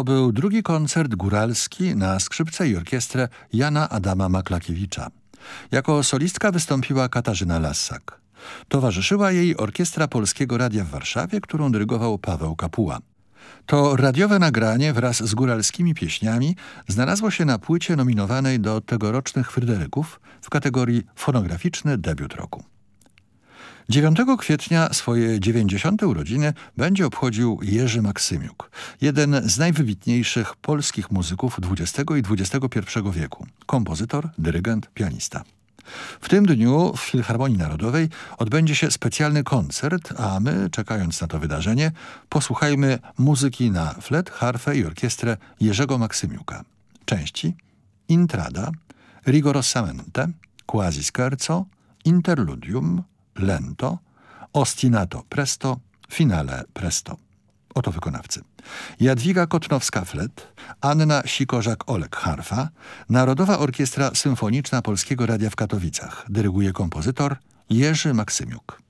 To był drugi koncert góralski na skrzypce i orkiestrę Jana Adama Maklakiewicza. Jako solistka wystąpiła Katarzyna Lassak. Towarzyszyła jej Orkiestra Polskiego Radia w Warszawie, którą dyrygował Paweł Kapuła. To radiowe nagranie wraz z góralskimi pieśniami znalazło się na płycie nominowanej do tegorocznych Fryderyków w kategorii fonograficzny debiut roku. 9 kwietnia swoje 90. urodziny będzie obchodził Jerzy Maksymiuk, jeden z najwybitniejszych polskich muzyków XX i XXI wieku. Kompozytor, dyrygent, pianista. W tym dniu w Filharmonii Narodowej odbędzie się specjalny koncert, a my, czekając na to wydarzenie, posłuchajmy muzyki na flet, harfę i orkiestrę Jerzego Maksymiuka. Części Intrada, Rigorosamente, Quasi Scherzo, Interludium, lento, ostinato presto, finale presto. Oto wykonawcy. Jadwiga Kotnowska-Flet, Anna Sikorzak-Olek Harfa, Narodowa Orkiestra Symfoniczna Polskiego Radia w Katowicach. Dyryguje kompozytor Jerzy Maksymiuk.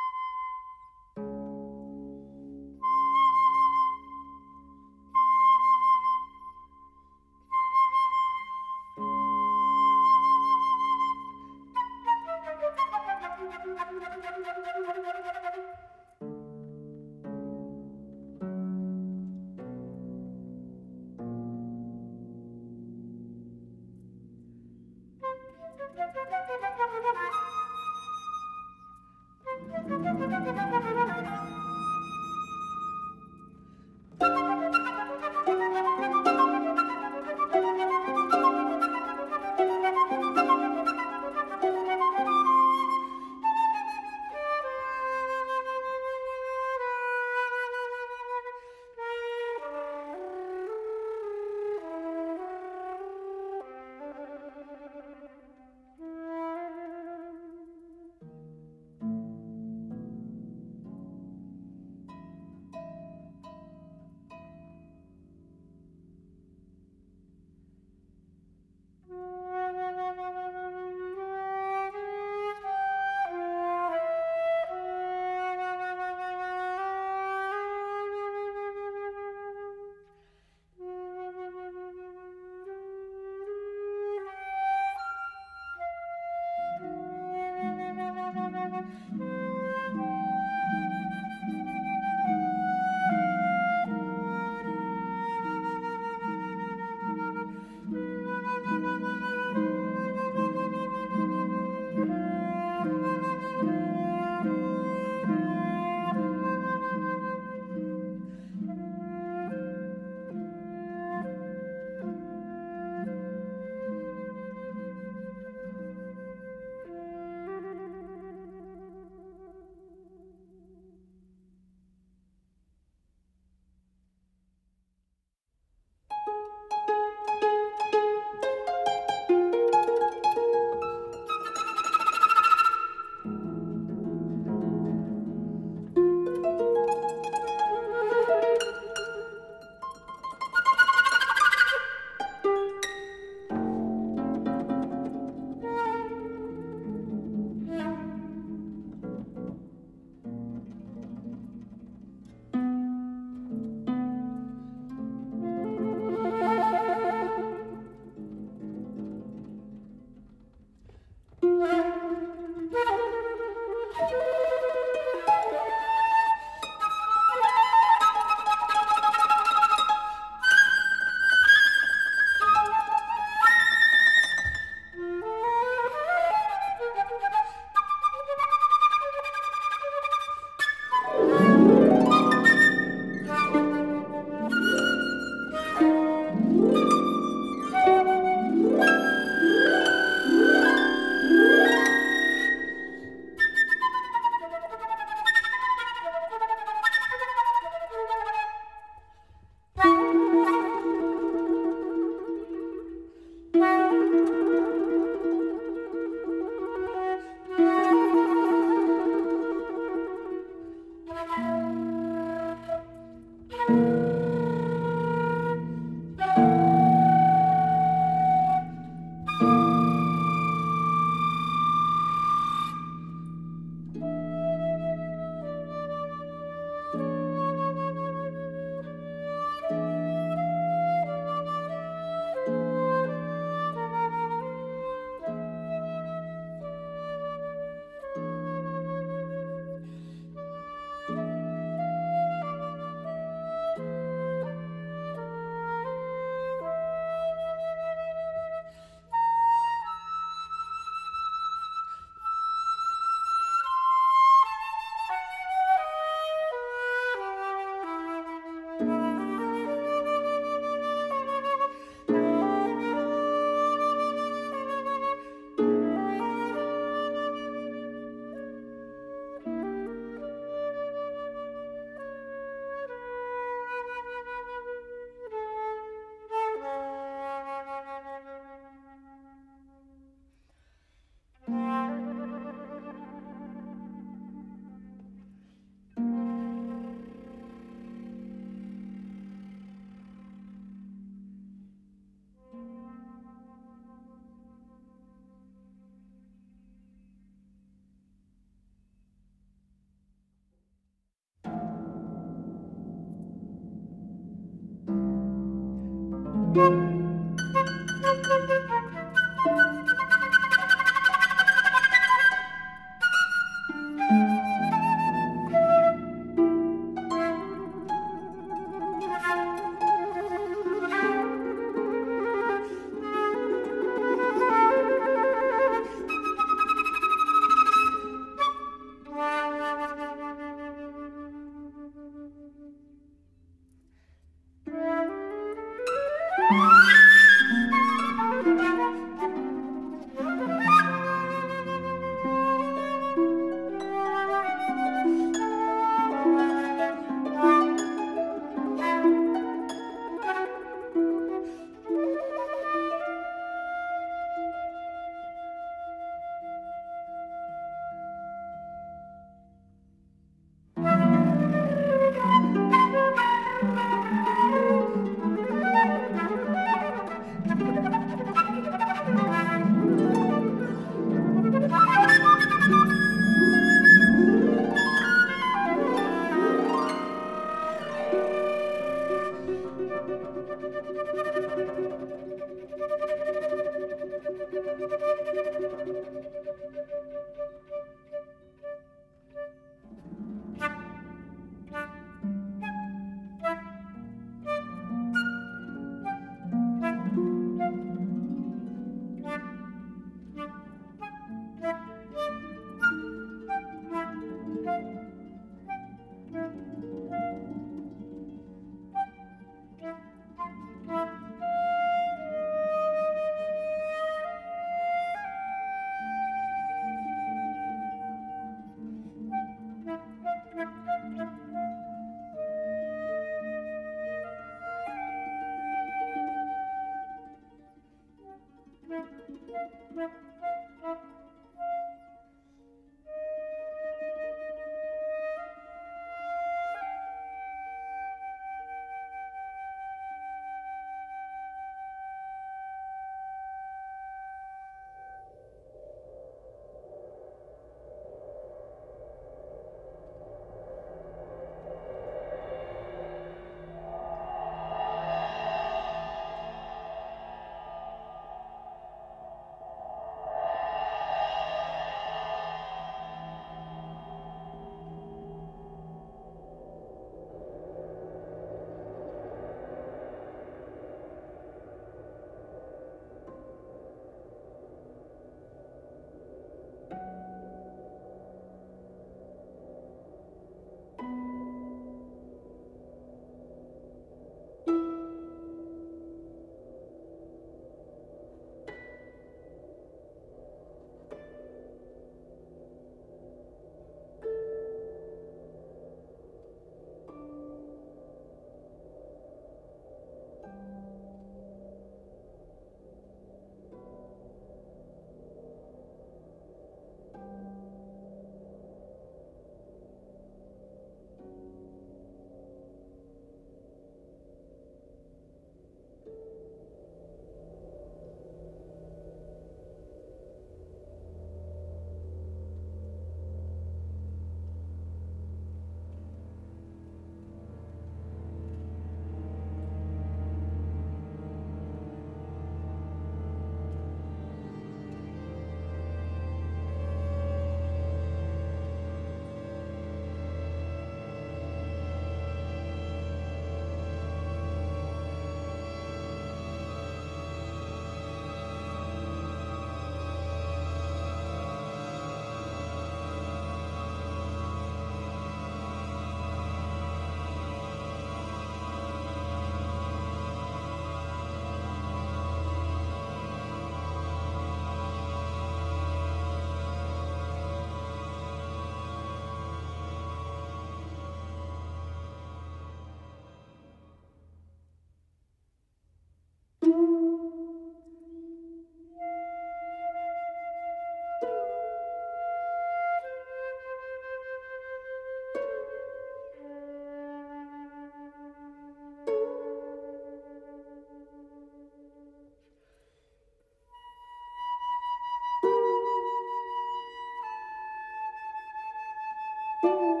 Bye.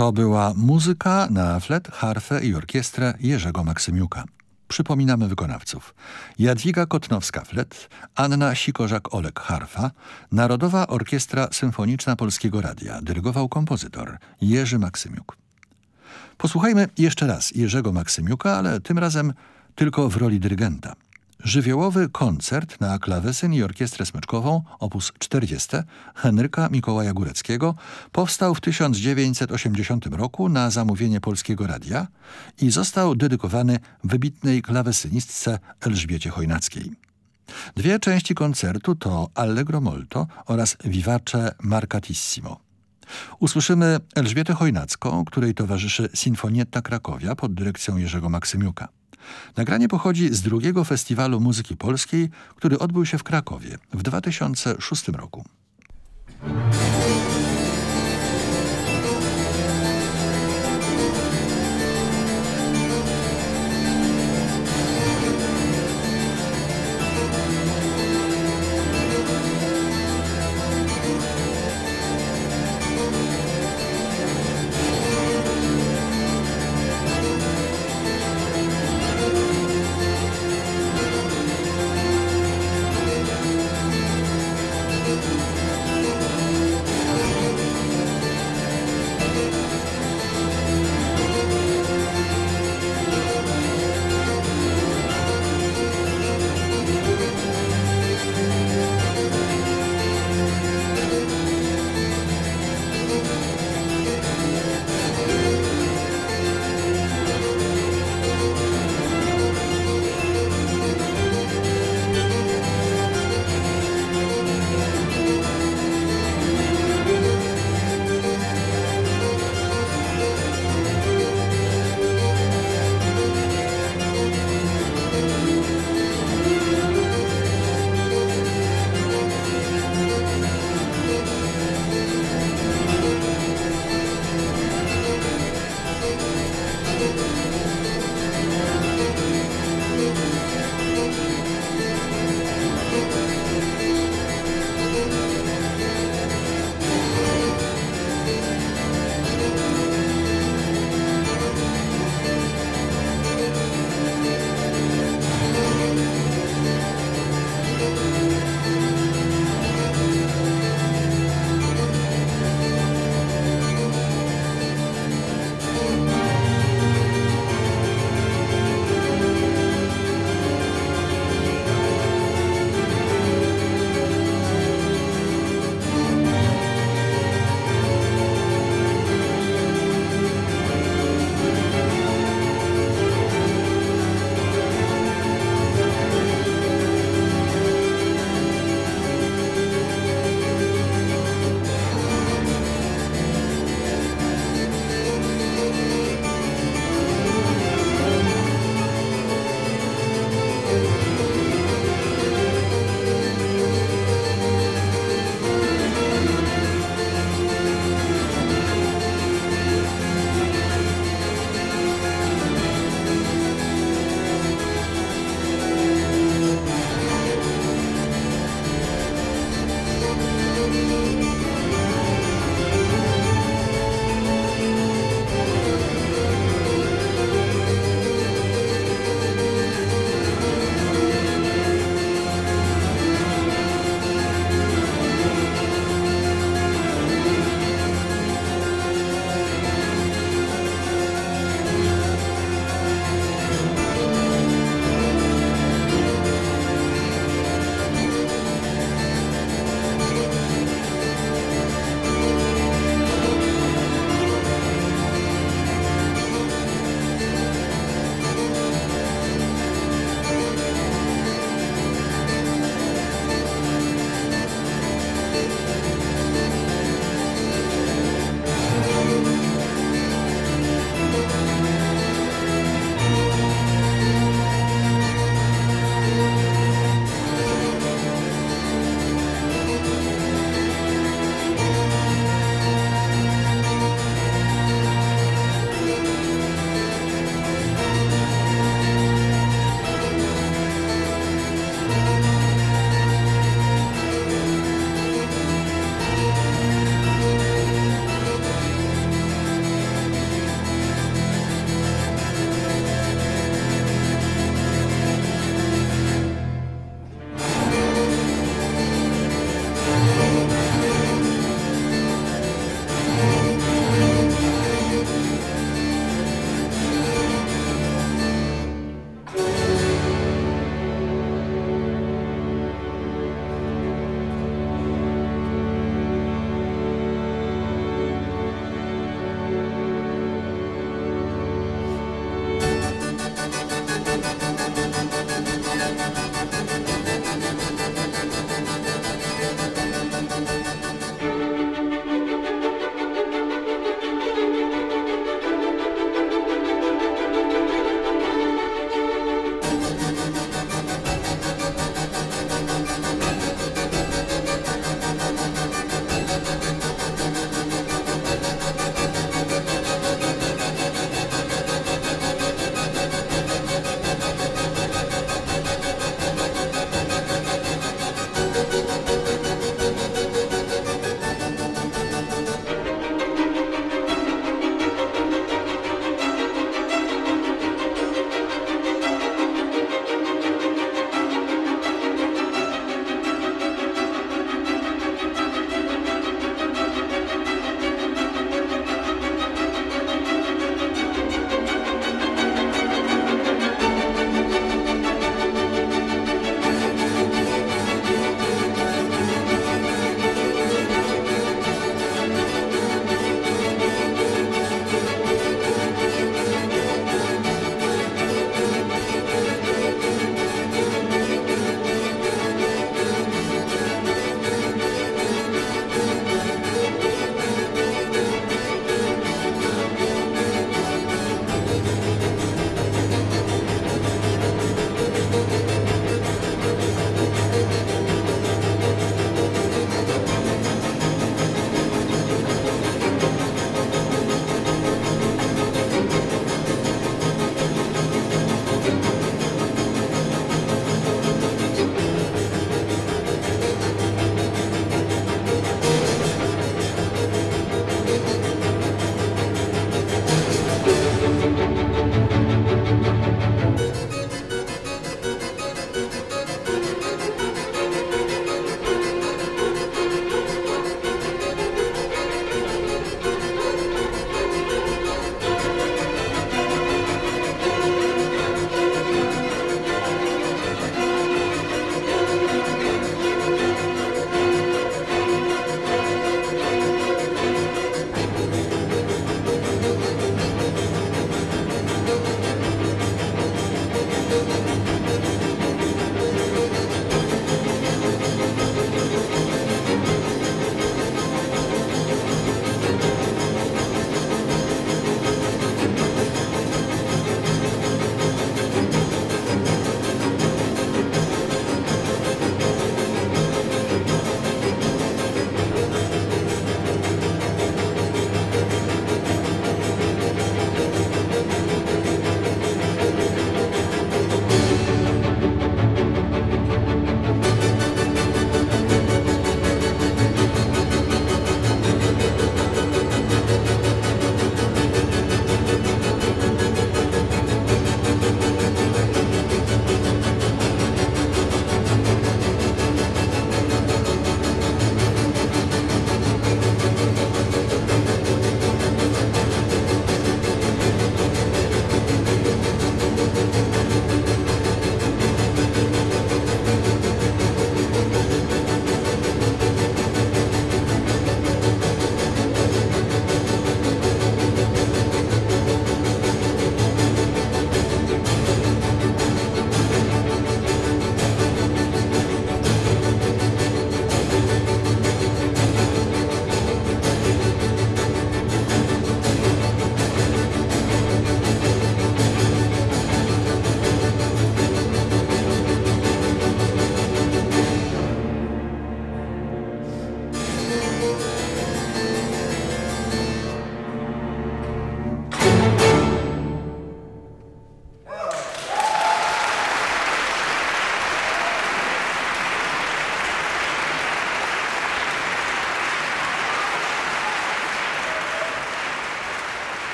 To była muzyka na flet, harfę i orkiestrę Jerzego Maksymiuka. Przypominamy wykonawców. Jadwiga Kotnowska-Flet, Anna Sikorzak-Olek Harfa, Narodowa Orkiestra Symfoniczna Polskiego Radia. Dyrygował kompozytor Jerzy Maksymiuk. Posłuchajmy jeszcze raz Jerzego Maksymiuka, ale tym razem tylko w roli dyrygenta. Żywiołowy koncert na klawesyn i orkiestrę smyczkową op. 40 Henryka Mikołaja Góreckiego powstał w 1980 roku na zamówienie Polskiego Radia i został dedykowany wybitnej klawesynistce Elżbiecie Chojnackiej. Dwie części koncertu to Allegro Molto oraz Vivace Marcatissimo. Usłyszymy Elżbietę Chojnacką, której towarzyszy Sinfonietta Krakowia pod dyrekcją Jerzego Maksymiuka. Nagranie pochodzi z drugiego festiwalu muzyki polskiej, który odbył się w Krakowie w 2006 roku.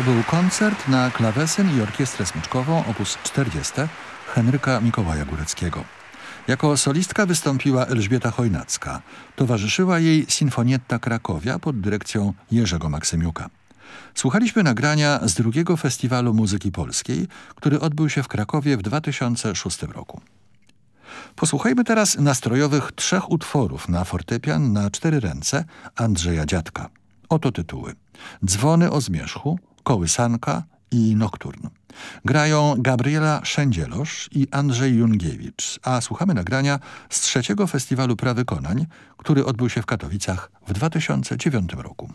To był koncert na klawesyn i orkiestrę smyczkową op. 40 Henryka Mikołaja Góreckiego. Jako solistka wystąpiła Elżbieta Chojnacka. Towarzyszyła jej Sinfonietta Krakowia pod dyrekcją Jerzego Maksymiuka. Słuchaliśmy nagrania z drugiego Festiwalu Muzyki Polskiej, który odbył się w Krakowie w 2006 roku. Posłuchajmy teraz nastrojowych trzech utworów na fortepian na cztery ręce Andrzeja Dziadka. Oto tytuły. Dzwony o zmierzchu, Kołysanka i Nokturn. Grają Gabriela Szędzielosz i Andrzej Jungiewicz, a słuchamy nagrania z trzeciego Festiwalu Prawykonań, który odbył się w Katowicach w 2009 roku.